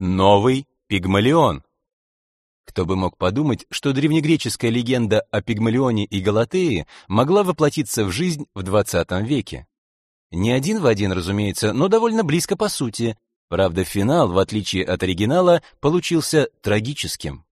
Новый Пигмалион. Кто бы мог подумать, что древнегреческая легенда о Пигмалионе и Галатее могла воплотиться в жизнь в 20 веке. Не один в один, разумеется, но довольно близко по сути. Правда, финал, в отличие от оригинала, получился трагическим.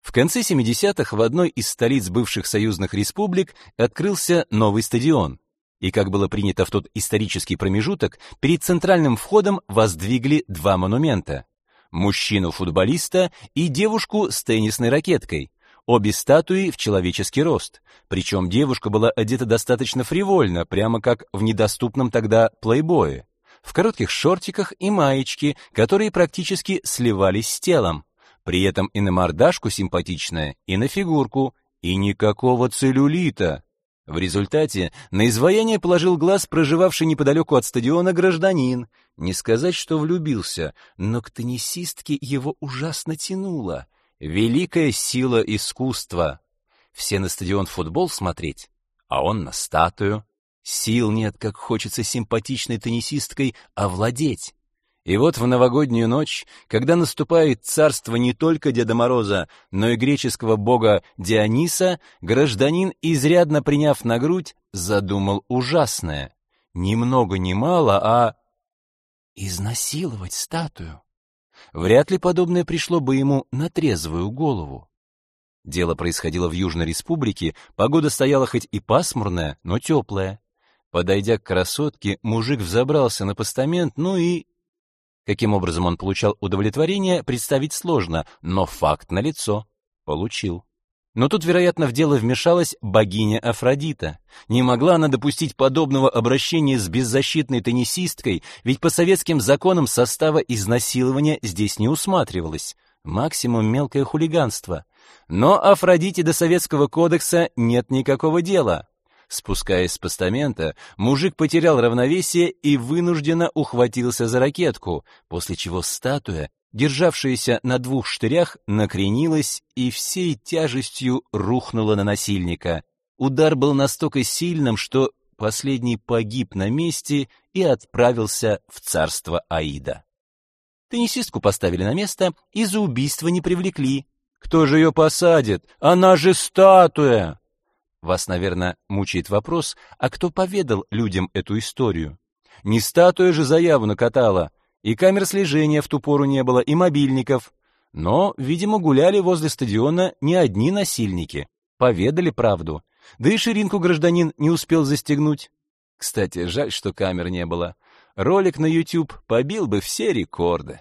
В конце 70-х в одной из столиц бывших союзных республик открылся новый стадион. И как было принято в тот исторический промежуток, перед центральным входом воздвигли два монумента: мужчину-футболиста и девушку с теннисной ракеткой. Обе статуи в человеческий рост. Причем девушка была одета достаточно фривольно, прямо как в недоступном тогда плейбое. В коротких шортиках и маечке, которые практически сливались с телом. При этом и на мордашку симпатичная, и на фигурку, и никакого целлюлита. В результате на изваяние положил глаз проживавший неподалеку от стадиона гражданин. Не сказать, что влюбился, но к теннисистке его ужасно тянуло. Великая сила искусства. Все на стадион футбол смотреть, а он на статую. Сил нет, как хочется симпатичной теннисисткой овладеть. И вот в новогоднюю ночь, когда наступает царство не только Деда Мороза, но и греческого бога Диониса, гражданин, изрядно приняв на грудь, задумал ужасное. Ни много ни мало, а... Изнасиловать статую. Вряд ли подобное пришло бы ему на трезвую голову. Дело происходило в Южной Республике, погода стояла хоть и пасмурная, но теплая. Подойдя к красотке, мужик взобрался на постамент, ну и Каким образом он получал удовлетворение, представить сложно, но факт налицо. Получил. Но тут, вероятно, в дело вмешалась богиня Афродита. Не могла она допустить подобного обращения с беззащитной теннисисткой, ведь по советским законам состава изнасилования здесь не усматривалось. Максимум мелкое хулиганство. Но Афродите до советского кодекса нет никакого дела. Спускаясь с постамента, мужик потерял равновесие и вынужденно ухватился за ракетку, после чего статуя, державшаяся на двух штырях, накренилась и всей тяжестью рухнула на насильника. Удар был настолько сильным, что последний погиб на месте и отправился в царство Аида. Теннисистку поставили на место и за убийство не привлекли. Кто же ее посадит? Она же статуя! Вас, наверное, мучает вопрос, а кто поведал людям эту историю? Не статуя же заяву накатала, и камер слежения в ту пору не было, и мобильников. Но, видимо, гуляли возле стадиона не одни насильники. Поведали правду. Да и ширинку гражданин не успел застегнуть. Кстати, жаль, что камер не было. Ролик на YouTube побил бы все рекорды.